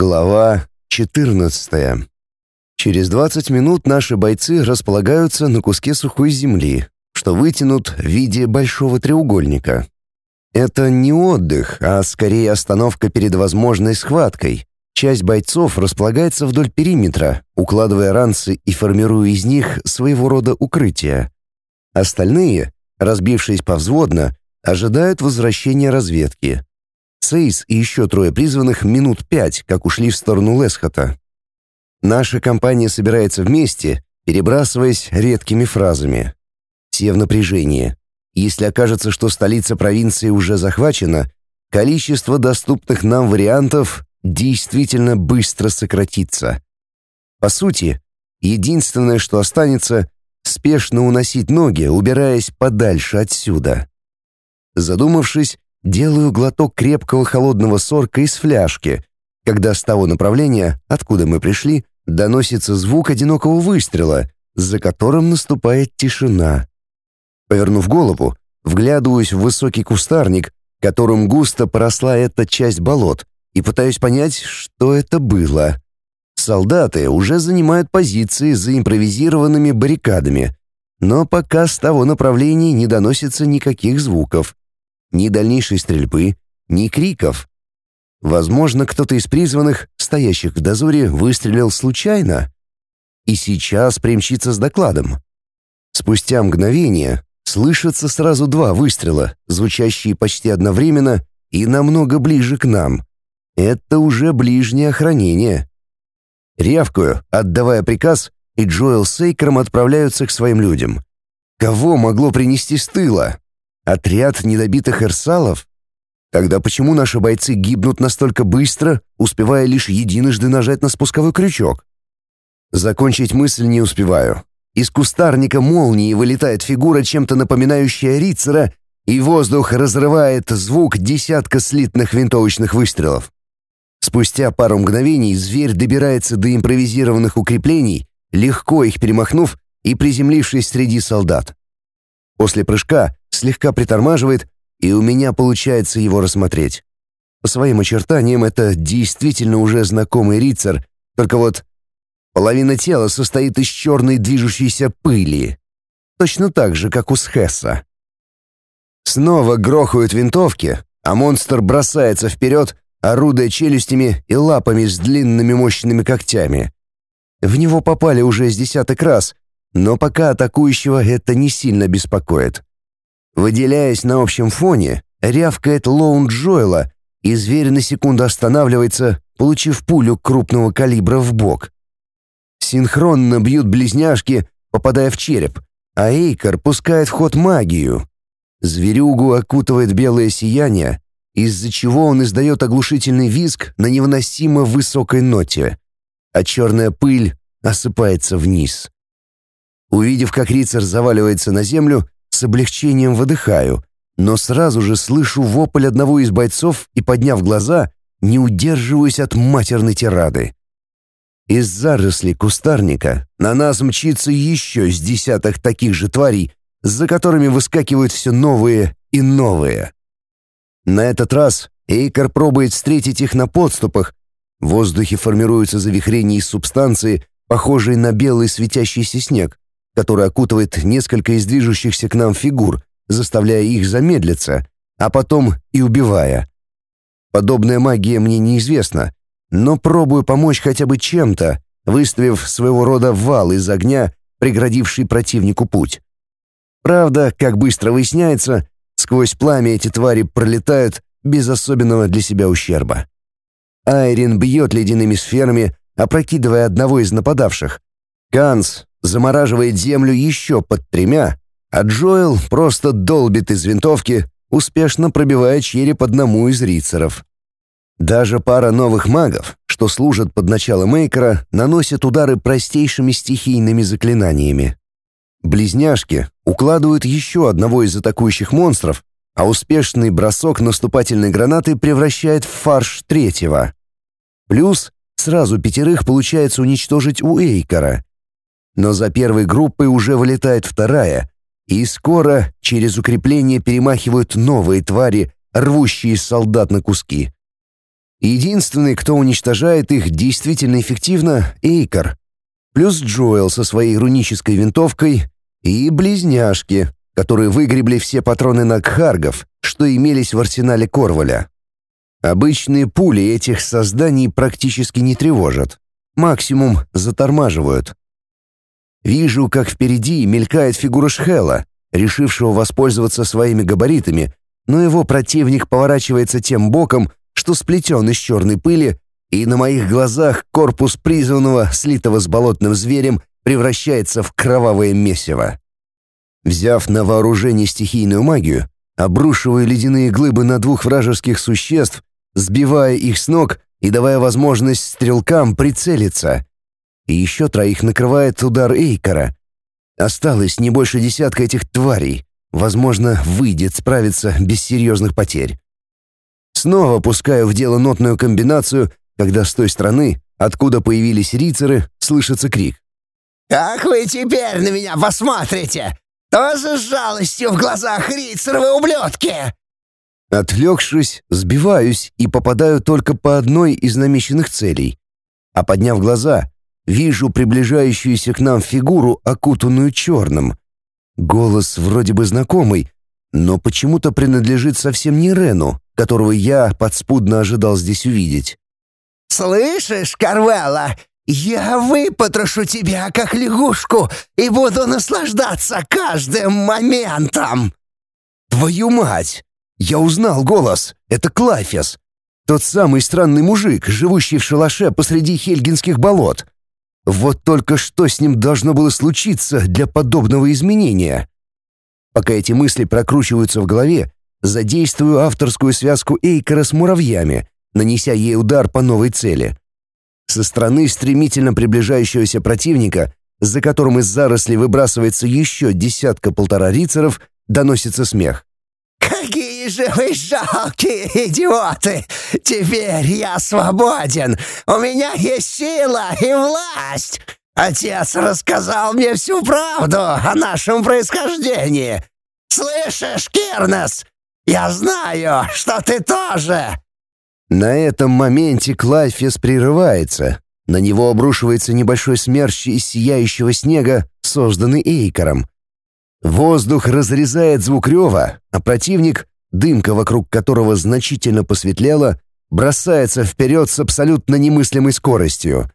Глава 14. Через 20 минут наши бойцы располагаются на куске сухой земли, что вытянут в виде большого треугольника. Это не отдых, а скорее остановка перед возможной схваткой. Часть бойцов располагается вдоль периметра, укладывая ранцы и формируя из них своего рода укрытия. Остальные, разбившись повзводно, ожидают возвращения разведки. Сейс и еще трое призванных минут пять, как ушли в сторону Лесхота. Наша компания собирается вместе, перебрасываясь редкими фразами. Все в напряжении. Если окажется, что столица провинции уже захвачена, количество доступных нам вариантов действительно быстро сократится. По сути, единственное, что останется, спешно уносить ноги, убираясь подальше отсюда. Задумавшись, Делаю глоток крепкого холодного сорка из фляжки, когда с того направления, откуда мы пришли, доносится звук одинокого выстрела, за которым наступает тишина. Повернув голову, вглядываюсь в высокий кустарник, которым густо поросла эта часть болот, и пытаюсь понять, что это было. Солдаты уже занимают позиции за импровизированными баррикадами, но пока с того направления не доносится никаких звуков ни дальнейшей стрельбы, ни криков. Возможно, кто-то из призванных, стоящих в дозоре, выстрелил случайно и сейчас примчится с докладом. Спустя мгновение слышатся сразу два выстрела, звучащие почти одновременно и намного ближе к нам. Это уже ближнее охранение. Рявкаю, отдавая приказ, и Джоэл с Эйкером отправляются к своим людям. Кого могло принести с тыла? Отряд недобитых эрсалов? Тогда почему наши бойцы гибнут настолько быстро, успевая лишь единожды нажать на спусковой крючок? Закончить мысль не успеваю. Из кустарника молнии вылетает фигура, чем-то напоминающая Рицера, и воздух разрывает звук десятка слитных винтовочных выстрелов. Спустя пару мгновений зверь добирается до импровизированных укреплений, легко их перемахнув и приземлившись среди солдат. После прыжка слегка притормаживает, и у меня получается его рассмотреть. По своим очертаниям это действительно уже знакомый рицар, только вот половина тела состоит из черной движущейся пыли. Точно так же, как у Схесса. Снова грохают винтовки, а монстр бросается вперед, орудуя челюстями и лапами с длинными мощными когтями. В него попали уже с десяток раз, но пока атакующего это не сильно беспокоит. Выделяясь на общем фоне, рявкает Лоун Джоэла, и зверь на секунду останавливается, получив пулю крупного калибра в бок. Синхронно бьют близняшки, попадая в череп, а Эйкер пускает в ход магию. Зверюгу окутывает белое сияние, из-за чего он издает оглушительный визг на невыносимо высокой ноте, а черная пыль осыпается вниз. Увидев, как Рицар заваливается на землю, с облегчением выдыхаю, но сразу же слышу вопль одного из бойцов и, подняв глаза, не удерживаюсь от матерной тирады. Из зарослей кустарника на нас мчится еще с десяток таких же тварей, за которыми выскакивают все новые и новые. На этот раз Эйкар пробует встретить их на подступах. В воздухе формируются завихрения из субстанции, похожей на белый светящийся снег который окутывает несколько из движущихся к нам фигур, заставляя их замедлиться, а потом и убивая. Подобная магия мне неизвестна, но пробую помочь хотя бы чем-то, выставив своего рода вал из огня, преградивший противнику путь. Правда, как быстро выясняется, сквозь пламя эти твари пролетают без особенного для себя ущерба. Айрин бьет ледяными сферами, опрокидывая одного из нападавших. Ганс замораживает землю еще под тремя, а Джоэл просто долбит из винтовки, успешно пробивая череп одному из рицеров. Даже пара новых магов, что служат под началом Мейкера, наносят удары простейшими стихийными заклинаниями. Близняшки укладывают еще одного из атакующих монстров, а успешный бросок наступательной гранаты превращает в фарш третьего. Плюс сразу пятерых получается уничтожить у Эйкера, но за первой группой уже вылетает вторая, и скоро через укрепление перемахивают новые твари, рвущие солдат на куски. Единственный, кто уничтожает их действительно эффективно — Эйкор. Плюс Джоэл со своей рунической винтовкой и близняшки, которые выгребли все патроны на кхаргов, что имелись в арсенале Корваля. Обычные пули этих созданий практически не тревожат. Максимум затормаживают. Вижу, как впереди мелькает фигура Шхела, решившего воспользоваться своими габаритами, но его противник поворачивается тем боком, что сплетен из черной пыли, и на моих глазах корпус призванного, слитого с болотным зверем, превращается в кровавое месиво. Взяв на вооружение стихийную магию, обрушиваю ледяные глыбы на двух вражеских существ, сбивая их с ног и давая возможность стрелкам прицелиться. И еще троих накрывает удар Эйкора. Осталось не больше десятка этих тварей. Возможно, выйдет справиться без серьезных потерь. Снова пускаю в дело нотную комбинацию, когда с той стороны, откуда появились рицеры, слышится крик. «Как вы теперь на меня посмотрите? Тоже с жалостью в глазах рицеровы ублюдки!» Отвлекшись, сбиваюсь и попадаю только по одной из намеченных целей. А подняв глаза, вижу приближающуюся к нам фигуру, окутанную черным. Голос вроде бы знакомый, но почему-то принадлежит совсем не Рену, которого я подспудно ожидал здесь увидеть. «Слышишь, Карвелла, я выпотрошу тебя, как лягушку, и буду наслаждаться каждым моментом!» «Твою мать!» Я узнал голос. Это Клафес. Тот самый странный мужик, живущий в шалаше посреди хельгинских болот. Вот только что с ним должно было случиться для подобного изменения. Пока эти мысли прокручиваются в голове, задействую авторскую связку Эйкера с муравьями, нанеся ей удар по новой цели. Со стороны стремительно приближающегося противника, за которым из зарослей выбрасывается еще десятка-полтора рицаров, доносится смех. «Какие же вы жалкие идиоты! Теперь я свободен! У меня есть сила и власть! Отец рассказал мне всю правду о нашем происхождении! Слышишь, Кирнес? Я знаю, что ты тоже!» На этом моменте Клайфес прерывается. На него обрушивается небольшой смерч из сияющего снега, созданный Эйкором. Воздух разрезает звук рева, а противник, дымка вокруг которого значительно посветлела, бросается вперед с абсолютно немыслимой скоростью.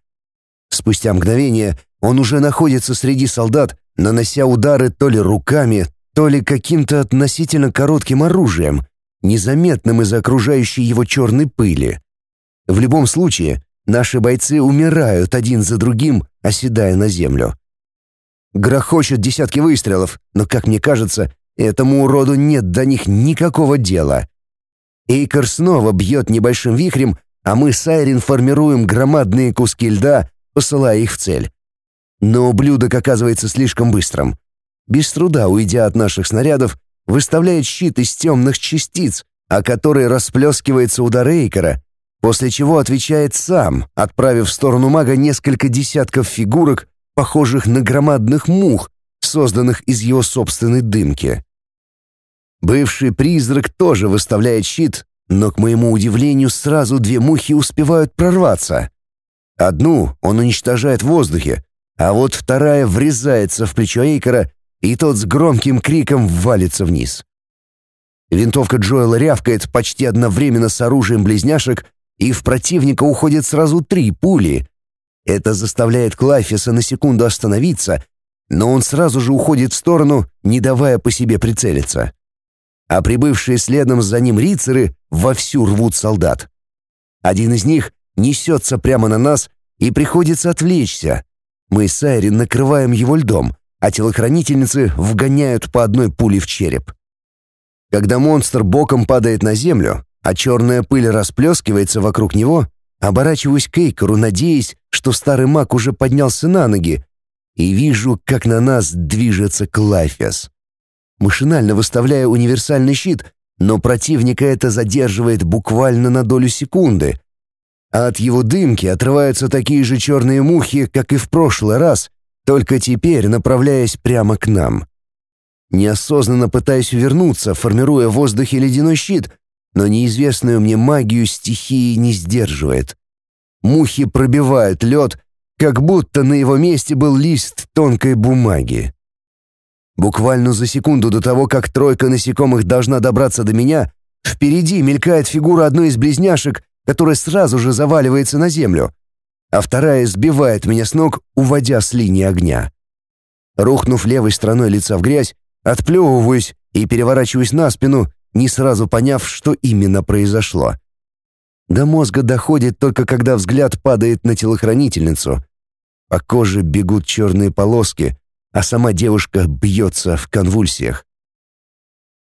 Спустя мгновение он уже находится среди солдат, нанося удары то ли руками, то ли каким-то относительно коротким оружием, незаметным из-за окружающей его черной пыли. В любом случае, наши бойцы умирают один за другим, оседая на землю. Грохочут десятки выстрелов, но, как мне кажется, этому уроду нет до них никакого дела. Эйкер снова бьет небольшим вихрем, а мы с Айрин формируем громадные куски льда, посылая их в цель. Но ублюдок оказывается слишком быстрым. Без труда, уйдя от наших снарядов, выставляет щит из темных частиц, о который расплескивается удар Эйкера, после чего отвечает сам, отправив в сторону мага несколько десятков фигурок, похожих на громадных мух, созданных из его собственной дымки. Бывший призрак тоже выставляет щит, но, к моему удивлению, сразу две мухи успевают прорваться. Одну он уничтожает в воздухе, а вот вторая врезается в плечо Эйкера, и тот с громким криком валится вниз. Винтовка Джоэла рявкает почти одновременно с оружием близняшек, и в противника уходят сразу три пули, это заставляет Клайфиса на секунду остановиться, но он сразу же уходит в сторону, не давая по себе прицелиться. А прибывшие следом за ним рицеры вовсю рвут солдат. Один из них несется прямо на нас, и приходится отвлечься. Мы с Айрин накрываем его льдом, а телохранительницы вгоняют по одной пуле в череп. Когда монстр боком падает на землю, а черная пыль расплескивается вокруг него, Оборачиваюсь к Эйкору, надеясь, что старый маг уже поднялся на ноги, и вижу, как на нас движется Клайфес. Машинально выставляя универсальный щит, но противника это задерживает буквально на долю секунды. А от его дымки отрываются такие же черные мухи, как и в прошлый раз, только теперь направляясь прямо к нам. Неосознанно пытаюсь увернуться, формируя в воздухе ледяной щит, но неизвестную мне магию стихии не сдерживает. Мухи пробивают лед, как будто на его месте был лист тонкой бумаги. Буквально за секунду до того, как тройка насекомых должна добраться до меня, впереди мелькает фигура одной из близняшек, которая сразу же заваливается на землю, а вторая сбивает меня с ног, уводя с линии огня. Рухнув левой стороной лица в грязь, отплевываюсь и переворачиваюсь на спину, не сразу поняв, что именно произошло. До мозга доходит только когда взгляд падает на телохранительницу. По коже бегут черные полоски, а сама девушка бьется в конвульсиях.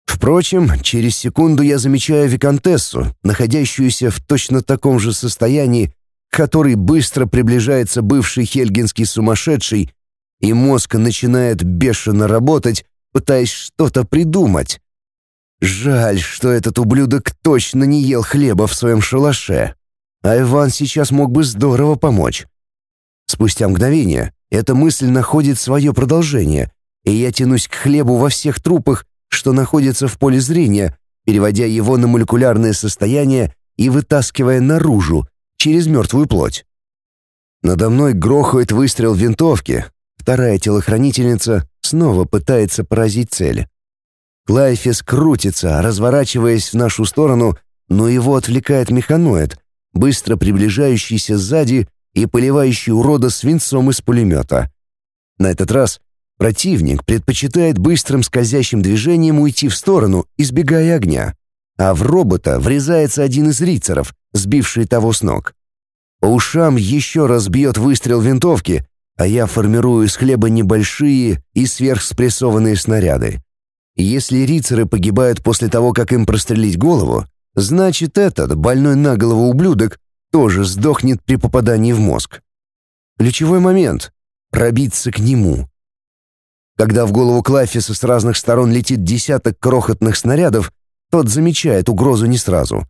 Впрочем, через секунду я замечаю виконтессу, находящуюся в точно таком же состоянии, который быстро приближается бывший хельгинский сумасшедший, и мозг начинает бешено работать, пытаясь что-то придумать. Жаль, что этот ублюдок точно не ел хлеба в своем шалаше. А Иван сейчас мог бы здорово помочь. Спустя мгновение эта мысль находит свое продолжение, и я тянусь к хлебу во всех трупах, что находятся в поле зрения, переводя его на молекулярное состояние и вытаскивая наружу, через мертвую плоть. Надо мной грохает выстрел винтовки. Вторая телохранительница снова пытается поразить цель. Клайфис крутится, разворачиваясь в нашу сторону, но его отвлекает механоид, быстро приближающийся сзади и поливающий урода свинцом из пулемета. На этот раз противник предпочитает быстрым скользящим движением уйти в сторону, избегая огня, а в робота врезается один из рицаров, сбивший того с ног. По ушам еще раз бьет выстрел винтовки, а я формирую из хлеба небольшие и сверхспрессованные снаряды. Если рицеры погибают после того, как им прострелить голову, значит этот, больной на голову ублюдок, тоже сдохнет при попадании в мозг. Ключевой момент — пробиться к нему. Когда в голову Клафиса с разных сторон летит десяток крохотных снарядов, тот замечает угрозу не сразу.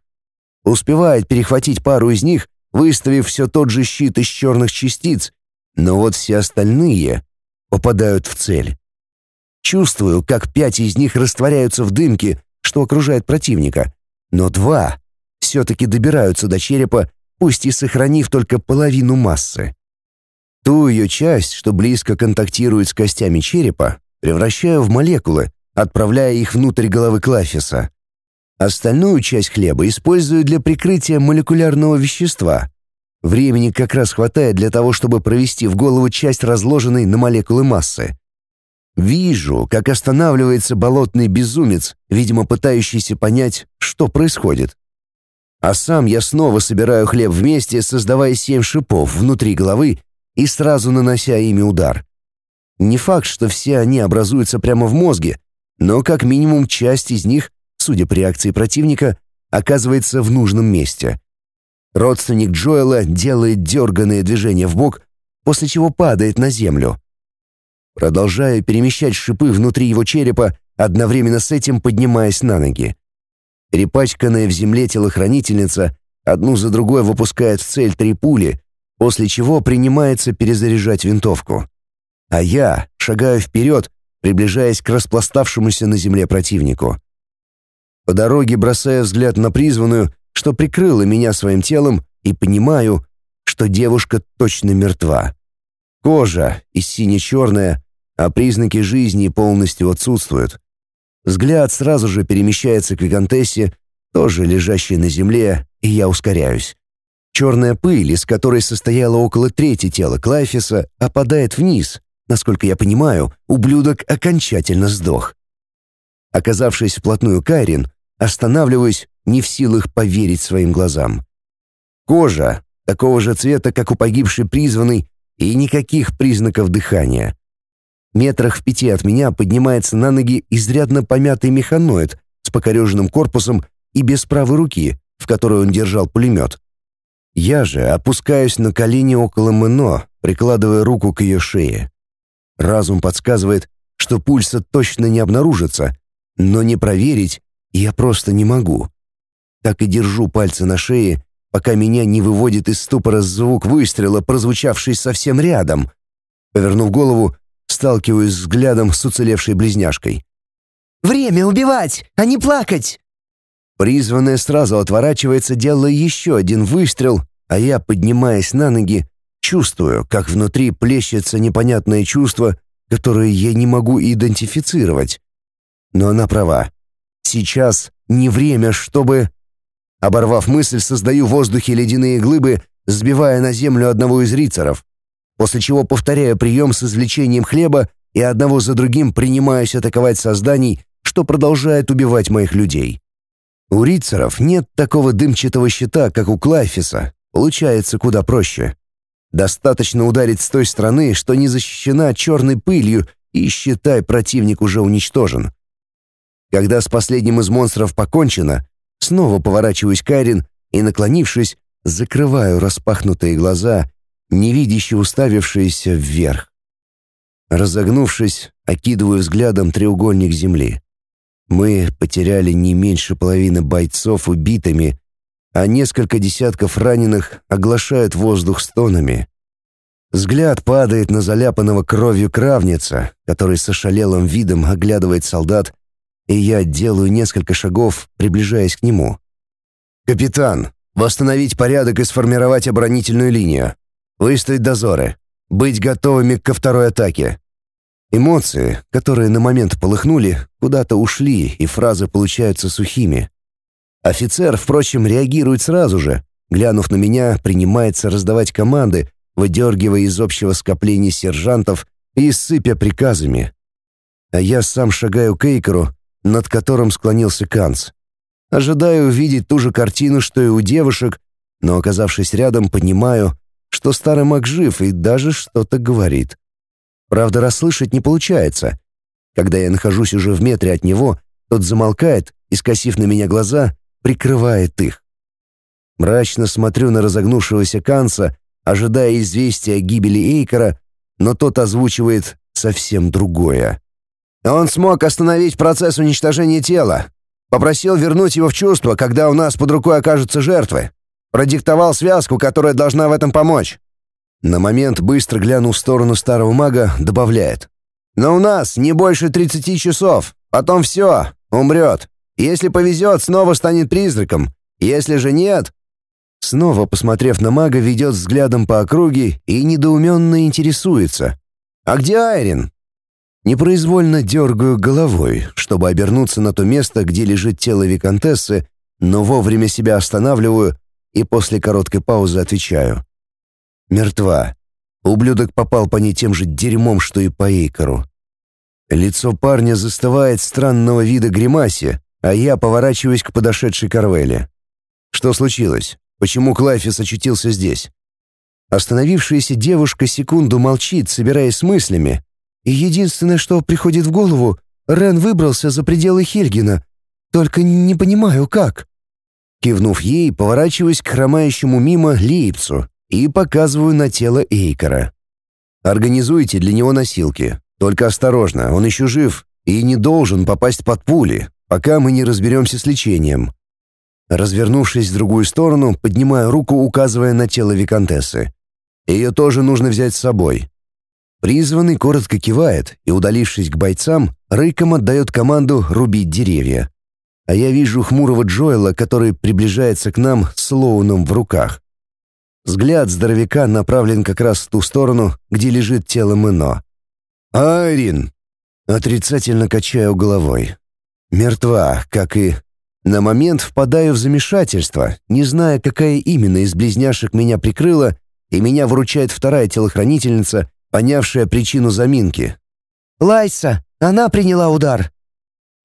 Успевает перехватить пару из них, выставив все тот же щит из черных частиц, но вот все остальные попадают в цель. Чувствую, как пять из них растворяются в дымке, что окружает противника, но два все-таки добираются до черепа, пусть и сохранив только половину массы. Ту ее часть, что близко контактирует с костями черепа, превращаю в молекулы, отправляя их внутрь головы Клафиса. Остальную часть хлеба использую для прикрытия молекулярного вещества. Времени как раз хватает для того, чтобы провести в голову часть разложенной на молекулы массы. Вижу, как останавливается болотный безумец, видимо, пытающийся понять, что происходит. А сам я снова собираю хлеб вместе, создавая семь шипов внутри головы и сразу нанося ими удар. Не факт, что все они образуются прямо в мозге, но как минимум часть из них, судя по реакции противника, оказывается в нужном месте. Родственник Джоэла делает дерганные движения в бок, после чего падает на землю. Продолжаю перемещать шипы внутри его черепа, одновременно с этим поднимаясь на ноги. Перепачканная в земле телохранительница одну за другой выпускает в цель три пули, после чего принимается перезаряжать винтовку. А я шагаю вперед, приближаясь к распластавшемуся на земле противнику. По дороге бросая взгляд на призванную, что прикрыла меня своим телом, и понимаю, что девушка точно мертва. Кожа и сине-черная, а признаки жизни полностью отсутствуют. Взгляд сразу же перемещается к Викантессе, тоже лежащей на земле, и я ускоряюсь. Черная пыль, из которой состояло около трети тела Клайфиса, опадает вниз. Насколько я понимаю, ублюдок окончательно сдох. Оказавшись вплотную к Айрин, останавливаюсь, не в силах поверить своим глазам. Кожа такого же цвета, как у погибшей призванной, и никаких признаков дыхания. Метрах в пяти от меня поднимается на ноги изрядно помятый механоид с покореженным корпусом и без правой руки, в которой он держал пулемет. Я же опускаюсь на колени около Мэно, прикладывая руку к ее шее. Разум подсказывает, что пульса точно не обнаружится, но не проверить я просто не могу. Так и держу пальцы на шее, пока меня не выводит из ступора звук выстрела, прозвучавший совсем рядом. Повернув голову, сталкиваюсь взглядом с уцелевшей близняшкой. «Время убивать, а не плакать!» Призванная сразу отворачивается, делая еще один выстрел, а я, поднимаясь на ноги, чувствую, как внутри плещется непонятное чувство, которое я не могу идентифицировать. Но она права. Сейчас не время, чтобы... Оборвав мысль, создаю в воздухе ледяные глыбы, сбивая на землю одного из рицаров, после чего повторяю прием с извлечением хлеба и одного за другим принимаюсь атаковать созданий, что продолжает убивать моих людей. У рицаров нет такого дымчатого щита, как у Клайфиса. Получается куда проще. Достаточно ударить с той стороны, что не защищена черной пылью, и считай, противник уже уничтожен. Когда с последним из монстров покончено, снова поворачиваюсь к Айрин и, наклонившись, закрываю распахнутые глаза, невидяще уставившиеся вверх. Разогнувшись, окидываю взглядом треугольник земли. Мы потеряли не меньше половины бойцов убитыми, а несколько десятков раненых оглашают воздух стонами. Взгляд падает на заляпанного кровью кравница, который с ошалелым видом оглядывает солдат, и я делаю несколько шагов, приближаясь к нему. «Капитан, восстановить порядок и сформировать оборонительную линию. Выставить дозоры. Быть готовыми ко второй атаке. Эмоции, которые на момент полыхнули, куда-то ушли, и фразы получаются сухими. Офицер, впрочем, реагирует сразу же. Глянув на меня, принимается раздавать команды, выдергивая из общего скопления сержантов и сыпя приказами. А я сам шагаю к Эйкеру, над которым склонился Канц. Ожидаю увидеть ту же картину, что и у девушек, но, оказавшись рядом, понимаю, что старый маг жив и даже что-то говорит. Правда, расслышать не получается. Когда я нахожусь уже в метре от него, тот замолкает и, скосив на меня глаза, прикрывает их. Мрачно смотрю на разогнувшегося Канца, ожидая известия о гибели Эйкера, но тот озвучивает совсем другое. Он смог остановить процесс уничтожения тела. Попросил вернуть его в чувство, когда у нас под рукой окажутся жертвы. Продиктовал связку, которая должна в этом помочь. На момент, быстро глянув в сторону старого мага, добавляет. «Но у нас не больше 30 часов. Потом все, умрет. Если повезет, снова станет призраком. Если же нет...» Снова, посмотрев на мага, ведет взглядом по округе и недоуменно интересуется. «А где Айрин?» Непроизвольно дергаю головой, чтобы обернуться на то место, где лежит тело Викантессы, но вовремя себя останавливаю и после короткой паузы отвечаю. Мертва. Ублюдок попал по ней тем же дерьмом, что и по Эйкору. Лицо парня застывает странного вида гримасе, а я поворачиваюсь к подошедшей Карвеле. Что случилось? Почему Клайфис очутился здесь? Остановившаяся девушка секунду молчит, собираясь с мыслями. И единственное, что приходит в голову, Рен выбрался за пределы Хельгина. Только не понимаю, как. Кивнув ей, поворачиваюсь к хромающему мимо Лейпцу и показываю на тело Эйкора. Организуйте для него носилки. Только осторожно, он еще жив и не должен попасть под пули, пока мы не разберемся с лечением. Развернувшись в другую сторону, поднимаю руку, указывая на тело виконтессы. Ее тоже нужно взять с собой. Призванный коротко кивает и, удалившись к бойцам, рыком отдает команду рубить деревья. А я вижу хмурого Джоэла, который приближается к нам с Лоуном в руках. Взгляд здоровяка направлен как раз в ту сторону, где лежит тело Мэно. «Айрин!» Отрицательно качаю головой. Мертва, как и... На момент впадаю в замешательство, не зная, какая именно из близняшек меня прикрыла, и меня выручает вторая телохранительница, понявшая причину заминки. «Лайса, она приняла удар!»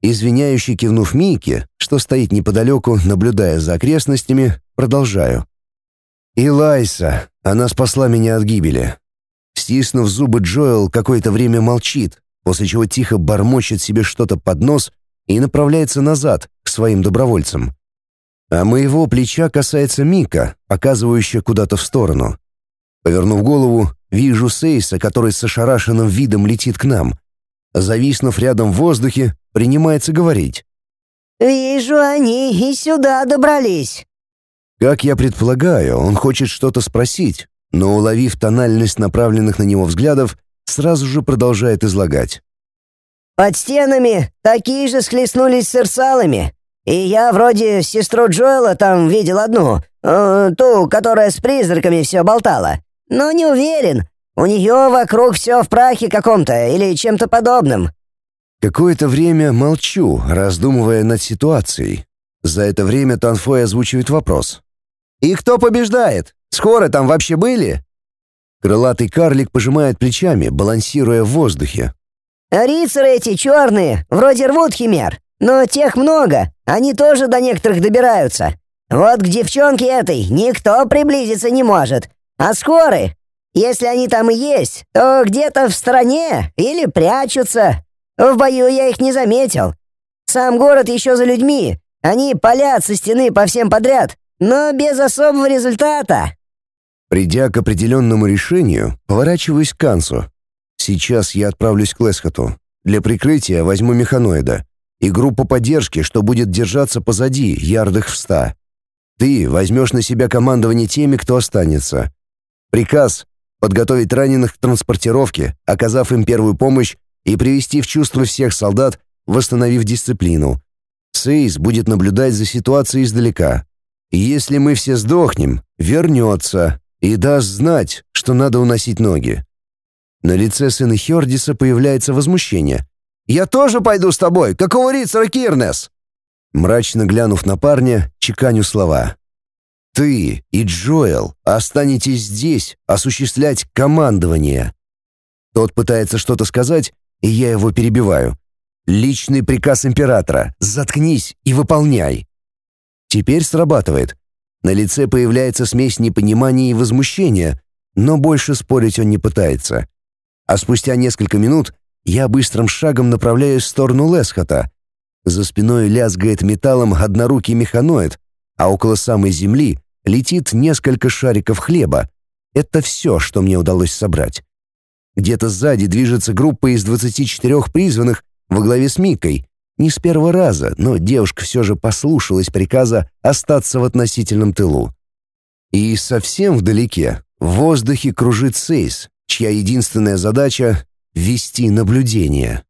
Извиняющий кивнув Мике, что стоит неподалеку, наблюдая за окрестностями, продолжаю. И Лайса, она спасла меня от гибели. Стиснув зубы, Джоэл какое-то время молчит, после чего тихо бормочет себе что-то под нос и направляется назад, к своим добровольцам. А моего плеча касается Мика, показывающая куда-то в сторону. Повернув голову, вижу Сейса, который с ошарашенным видом летит к нам. Зависнув рядом в воздухе, принимается говорить. «Вижу, они и сюда добрались». Как я предполагаю, он хочет что-то спросить, но, уловив тональность направленных на него взглядов, сразу же продолжает излагать. «Под стенами такие же схлестнулись с ирсалами. И я вроде сестру Джоэла там видел одну, э, ту, которая с призраками все болтала. Но не уверен. У нее вокруг все в прахе каком-то или чем-то подобным». Какое-то время молчу, раздумывая над ситуацией. За это время Танфой озвучивает вопрос. «И кто побеждает? Скоро там вообще были?» Крылатый карлик пожимает плечами, балансируя в воздухе. «А рицары эти черные, вроде рвут химер, но тех много, они тоже до некоторых добираются. Вот к девчонке этой никто приблизиться не может. А скоры, если они там и есть, то где-то в стороне или прячутся. В бою я их не заметил. Сам город еще за людьми. Они палят со стены по всем подряд, но без особого результата. Придя к определенному решению, поворачиваюсь к Кансу. Сейчас я отправлюсь к Лесхоту. Для прикрытия возьму механоида и группу поддержки, что будет держаться позади, ярдах в ста. Ты возьмешь на себя командование теми, кто останется. Приказ — подготовить раненых к транспортировке, оказав им первую помощь и привести в чувство всех солдат, восстановив дисциплину. Сейс будет наблюдать за ситуацией издалека. Если мы все сдохнем, вернется и даст знать, что надо уносить ноги. На лице сына Хердиса появляется возмущение. «Я тоже пойду с тобой! Какого рицара Кирнес?» Мрачно глянув на парня, чеканю слова. «Ты и Джоэл останетесь здесь осуществлять командование». Тот пытается что-то сказать, и я его перебиваю. Личный приказ императора. Заткнись и выполняй. Теперь срабатывает. На лице появляется смесь непонимания и возмущения, но больше спорить он не пытается. А спустя несколько минут я быстрым шагом направляюсь в сторону Лесхота. За спиной лязгает металлом однорукий механоид, а около самой земли летит несколько шариков хлеба. Это все, что мне удалось собрать. Где-то сзади движется группа из 24 призванных во главе с Микой. Не с первого раза, но девушка все же послушалась приказа остаться в относительном тылу. И совсем вдалеке, в воздухе кружит Сейс, чья единственная задача — вести наблюдение.